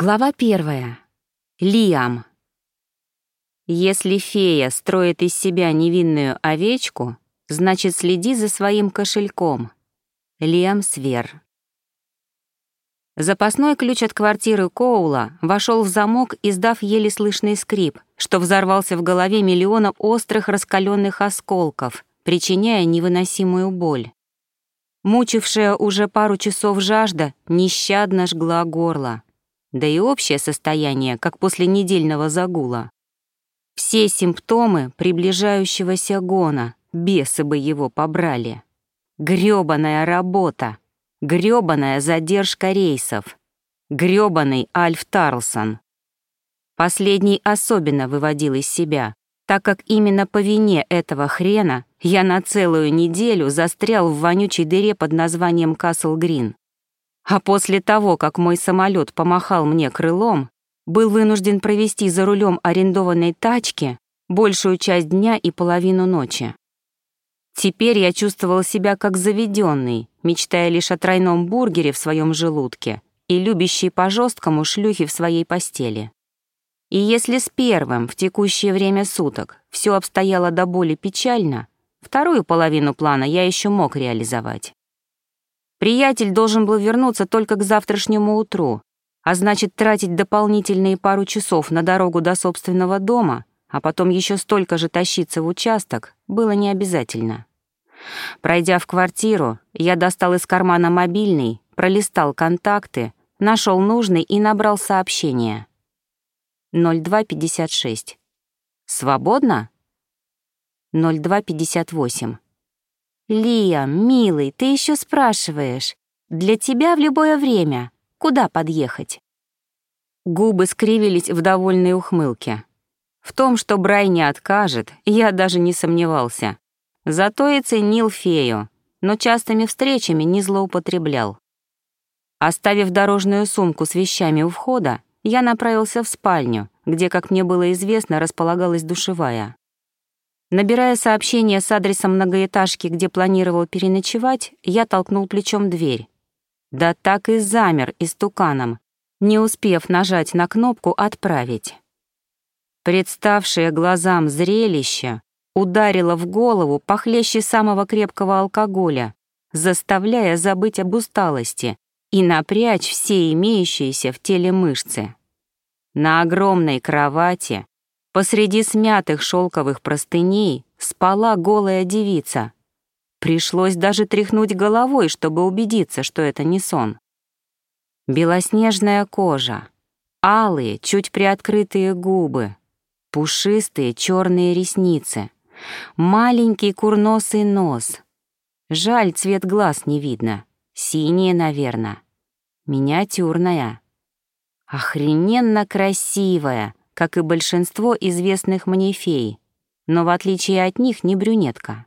Глава первая. Лиам. Если фея строит из себя невинную овечку, значит, следи за своим кошельком. Лиам Свер. Запасной ключ от квартиры Коула вошел в замок, издав еле слышный скрип, что взорвался в голове миллиона острых раскаленных осколков, причиняя невыносимую боль. Мучившая уже пару часов жажда нещадно жгла горло да и общее состояние, как после недельного загула. Все симптомы приближающегося гона, бесы бы его побрали. Грёбаная работа, грёбаная задержка рейсов, грёбаный Альф Тарлсон. Последний особенно выводил из себя, так как именно по вине этого хрена я на целую неделю застрял в вонючей дыре под названием Касл Грин. А после того, как мой самолет помахал мне крылом, был вынужден провести за рулем арендованной тачки большую часть дня и половину ночи. Теперь я чувствовал себя как заведенный, мечтая лишь о тройном бургере в своем желудке и любящей по жесткому шлюхе в своей постели. И если с первым в текущее время суток все обстояло до боли печально, вторую половину плана я еще мог реализовать. Приятель должен был вернуться только к завтрашнему утру, а значит, тратить дополнительные пару часов на дорогу до собственного дома, а потом еще столько же тащиться в участок, было не обязательно. Пройдя в квартиру, я достал из кармана мобильный, пролистал контакты, нашел нужный и набрал сообщение. 0256. Свободно? 0258. «Лия, милый, ты еще спрашиваешь. Для тебя в любое время. Куда подъехать?» Губы скривились в довольной ухмылке. В том, что Брай не откажет, я даже не сомневался. Зато и ценил фею, но частыми встречами не злоупотреблял. Оставив дорожную сумку с вещами у входа, я направился в спальню, где, как мне было известно, располагалась душевая. Набирая сообщение с адресом многоэтажки, где планировал переночевать, я толкнул плечом дверь. Да так и замер истуканом, не успев нажать на кнопку «Отправить». Представшее глазам зрелище ударило в голову похлеще самого крепкого алкоголя, заставляя забыть об усталости и напрячь все имеющиеся в теле мышцы. На огромной кровати Посреди смятых шелковых простыней спала голая девица. Пришлось даже тряхнуть головой, чтобы убедиться, что это не сон. Белоснежная кожа, алые, чуть приоткрытые губы, пушистые черные ресницы, маленький курносый нос. Жаль, цвет глаз не видно. Синие, наверное. Миниатюрная. Охрененно красивая, как и большинство известных мне фей, но в отличие от них не брюнетка.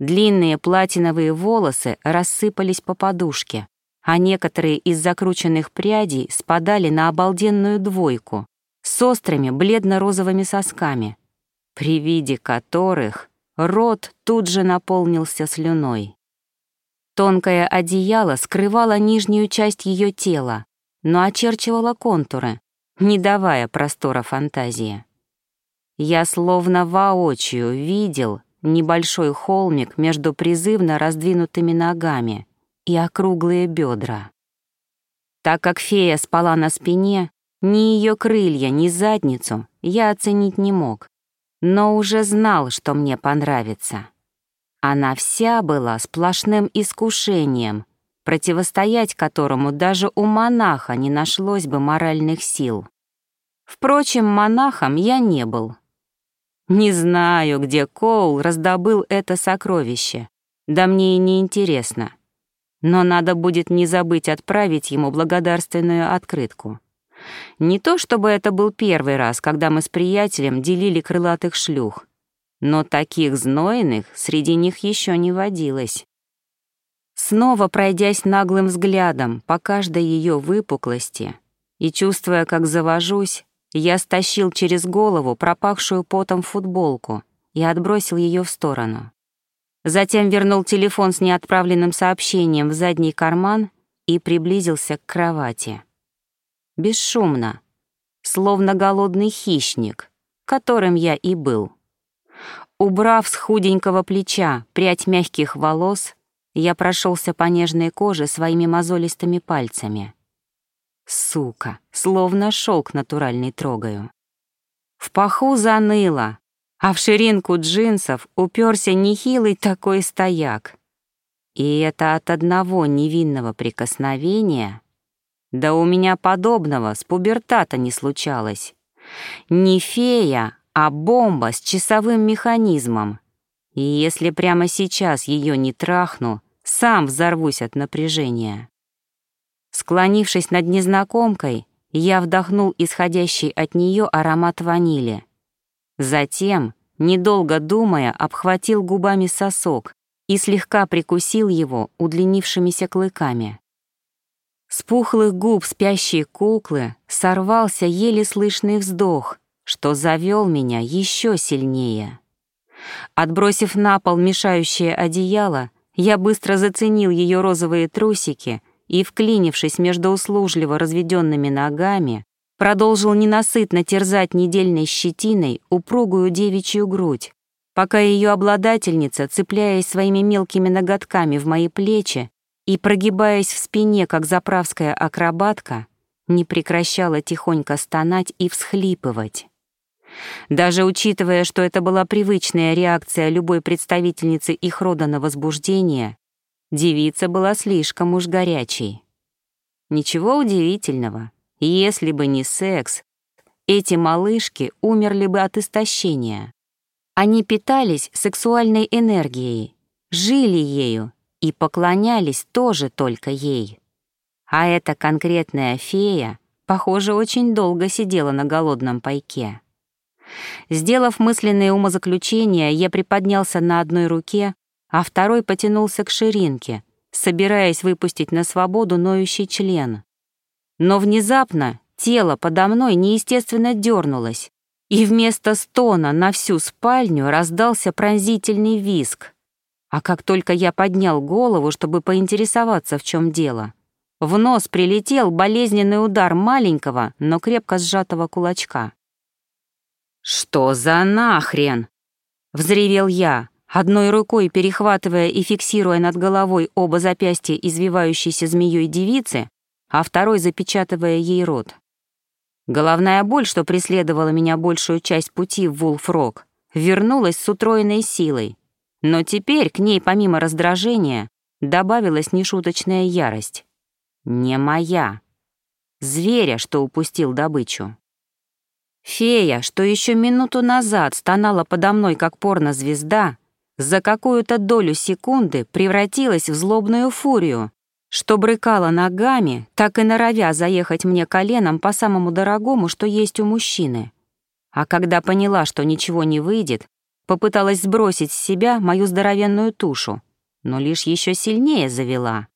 Длинные платиновые волосы рассыпались по подушке, а некоторые из закрученных прядей спадали на обалденную двойку с острыми бледно-розовыми сосками, при виде которых рот тут же наполнился слюной. Тонкое одеяло скрывало нижнюю часть ее тела, но очерчивало контуры, не давая простора фантазии. Я словно воочию видел небольшой холмик между призывно раздвинутыми ногами и округлые бедра. Так как фея спала на спине, ни ее крылья, ни задницу я оценить не мог, но уже знал, что мне понравится. Она вся была сплошным искушением, противостоять которому даже у монаха не нашлось бы моральных сил. Впрочем, монахом я не был. Не знаю, где Коул раздобыл это сокровище, да мне и не интересно. Но надо будет не забыть отправить ему благодарственную открытку. Не то чтобы это был первый раз, когда мы с приятелем делили крылатых шлюх, но таких знойных среди них еще не водилось. Снова пройдясь наглым взглядом по каждой ее выпуклости и чувствуя, как завожусь, я стащил через голову пропахшую потом футболку и отбросил ее в сторону. Затем вернул телефон с неотправленным сообщением в задний карман и приблизился к кровати. бесшумно, словно голодный хищник, которым я и был. Убрав с худенького плеча прядь мягких волос, я прошелся по нежной коже своими мозолистыми пальцами. Сука, словно шелк натуральный трогаю. В паху заныло, а в ширинку джинсов уперся нехилый такой стояк. И это от одного невинного прикосновения? Да у меня подобного с пубертата не случалось. Не фея, а бомба с часовым механизмом. И если прямо сейчас ее не трахну, сам взорвусь от напряжения. Склонившись над незнакомкой, я вдохнул исходящий от нее аромат ванили. Затем, недолго думая, обхватил губами сосок и слегка прикусил его удлинившимися клыками. С пухлых губ спящей куклы сорвался еле слышный вздох, что завел меня еще сильнее. Отбросив на пол мешающее одеяло, я быстро заценил ее розовые трусики и, вклинившись между услужливо разведенными ногами, продолжил ненасытно терзать недельной щетиной упругую девичью грудь, пока ее обладательница, цепляясь своими мелкими ноготками в мои плечи и прогибаясь в спине, как заправская акробатка, не прекращала тихонько стонать и всхлипывать. Даже учитывая, что это была привычная реакция любой представительницы их рода на возбуждение, девица была слишком уж горячей. Ничего удивительного, если бы не секс, эти малышки умерли бы от истощения. Они питались сексуальной энергией, жили ею и поклонялись тоже только ей. А эта конкретная фея, похоже, очень долго сидела на голодном пайке. Сделав мысленное умозаключение, я приподнялся на одной руке, а второй потянулся к ширинке, собираясь выпустить на свободу ноющий член. Но внезапно тело подо мной неестественно дернулось, и вместо стона на всю спальню раздался пронзительный визг. А как только я поднял голову, чтобы поинтересоваться, в чем дело, в нос прилетел болезненный удар маленького, но крепко сжатого кулачка. «Что за нахрен?» — взревел я, одной рукой перехватывая и фиксируя над головой оба запястья извивающейся змеей девицы, а второй запечатывая ей рот. Головная боль, что преследовала меня большую часть пути в Вулфрок, вернулась с утроенной силой, но теперь к ней помимо раздражения добавилась нешуточная ярость. Не моя. Зверя, что упустил добычу. Фея, что еще минуту назад стонала подо мной как порнозвезда, за какую-то долю секунды превратилась в злобную фурию, что брыкала ногами, так и норовя заехать мне коленом по самому дорогому, что есть у мужчины. А когда поняла, что ничего не выйдет, попыталась сбросить с себя мою здоровенную тушу, но лишь еще сильнее завела.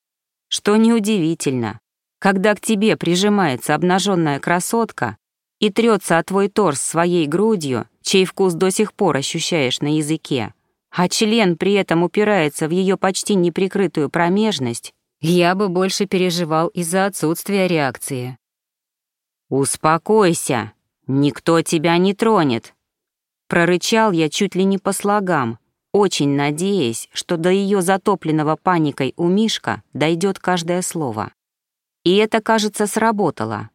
Что неудивительно, когда к тебе прижимается обнаженная красотка, и трется о твой торс своей грудью, чей вкус до сих пор ощущаешь на языке, а член при этом упирается в ее почти неприкрытую промежность, я бы больше переживал из-за отсутствия реакции. «Успокойся, никто тебя не тронет», — прорычал я чуть ли не по слогам, очень надеясь, что до ее затопленного паникой у Мишка дойдет каждое слово. И это, кажется, сработало.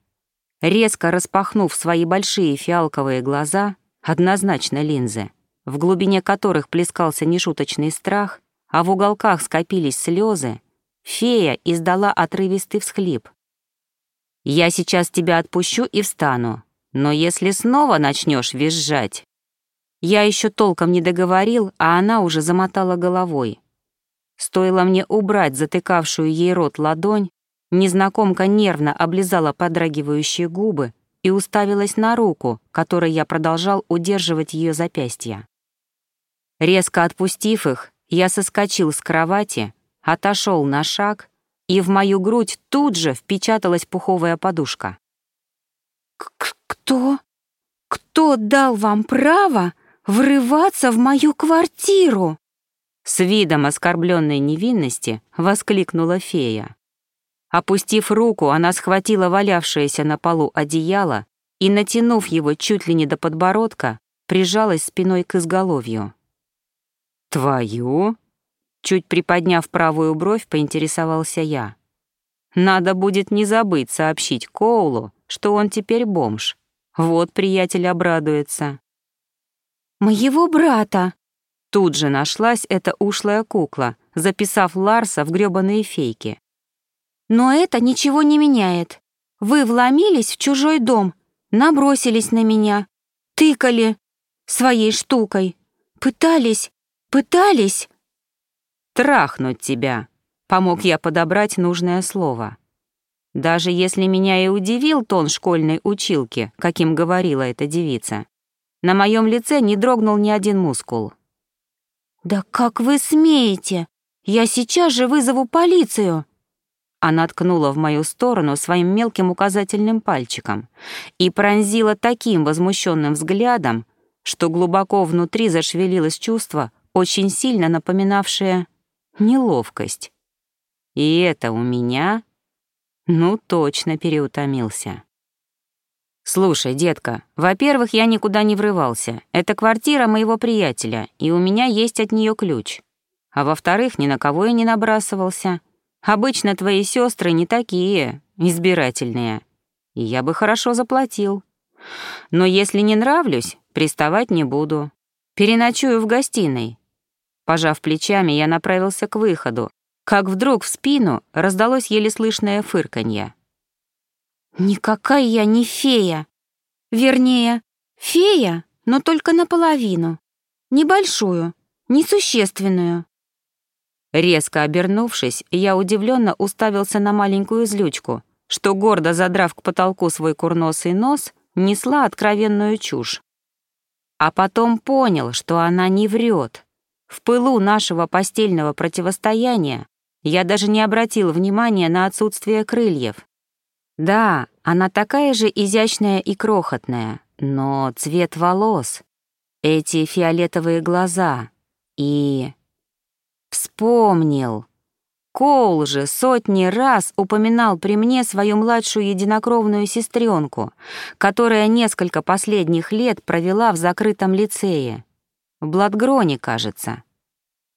Резко распахнув свои большие фиалковые глаза, однозначно линзы, в глубине которых плескался нешуточный страх, а в уголках скопились слезы, фея издала отрывистый всхлип. «Я сейчас тебя отпущу и встану, но если снова начнешь визжать...» Я еще толком не договорил, а она уже замотала головой. Стоило мне убрать затыкавшую ей рот ладонь, Незнакомка нервно облизала подрагивающие губы и уставилась на руку, которой я продолжал удерживать ее запястья. Резко отпустив их, я соскочил с кровати, отошел на шаг, и в мою грудь тут же впечаталась пуховая подушка. «Кто? Кто дал вам право врываться в мою квартиру?» С видом оскорбленной невинности воскликнула фея. Опустив руку, она схватила валявшееся на полу одеяло и, натянув его чуть ли не до подбородка, прижалась спиной к изголовью. «Твою?» Чуть приподняв правую бровь, поинтересовался я. «Надо будет не забыть сообщить Коулу, что он теперь бомж. Вот приятель обрадуется». «Моего брата!» Тут же нашлась эта ушлая кукла, записав Ларса в грёбаные фейки. «Но это ничего не меняет. Вы вломились в чужой дом, набросились на меня, тыкали своей штукой, пытались, пытались...» «Трахнуть тебя», — помог я подобрать нужное слово. Даже если меня и удивил тон школьной училки, каким говорила эта девица, на моем лице не дрогнул ни один мускул. «Да как вы смеете? Я сейчас же вызову полицию!» Она ткнула в мою сторону своим мелким указательным пальчиком и пронзила таким возмущенным взглядом, что глубоко внутри зашевелилось чувство, очень сильно напоминавшее неловкость. И это у меня? Ну, точно переутомился. «Слушай, детка, во-первых, я никуда не врывался. Это квартира моего приятеля, и у меня есть от нее ключ. А во-вторых, ни на кого я не набрасывался. Обычно твои сестры не такие, избирательные. И я бы хорошо заплатил. Но если не нравлюсь, приставать не буду. Переночую в гостиной, Пожав плечами, я направился к выходу, как вдруг в спину раздалось еле слышное фырканье. «Никакая я не фея. Вернее, фея, но только наполовину. Небольшую, несущественную». Резко обернувшись, я удивленно уставился на маленькую злючку, что, гордо задрав к потолку свой курносый нос, несла откровенную чушь. А потом понял, что она не врет. В пылу нашего постельного противостояния я даже не обратил внимания на отсутствие крыльев. Да, она такая же изящная и крохотная, но цвет волос, эти фиолетовые глаза и... Вспомнил. Коул же сотни раз упоминал при мне свою младшую единокровную сестренку, которая несколько последних лет провела в закрытом лицее. В Бладгроне, кажется.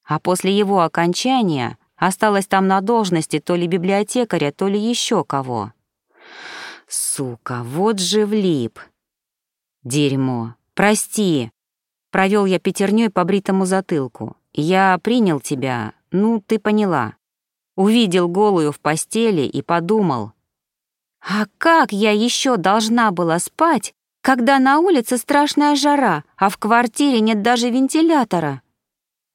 А после его окончания осталась там на должности то ли библиотекаря, то ли еще кого. Сука, вот же влип. Дерьмо. Прости. Провел я пятерней по бритому затылку. Я принял тебя, ну, ты поняла. Увидел голую в постели и подумал. А как я еще должна была спать, когда на улице страшная жара, а в квартире нет даже вентилятора.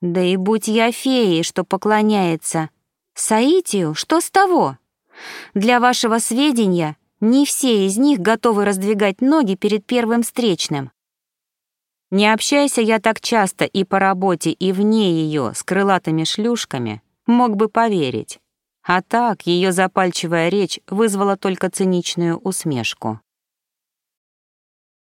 Да и будь я феей, что поклоняется. Саитию, что с того? Для вашего сведения, не все из них готовы раздвигать ноги перед первым встречным. Не общайся я так часто и по работе, и вне ее с крылатыми шлюшками, мог бы поверить. А так ее запальчивая речь вызвала только циничную усмешку.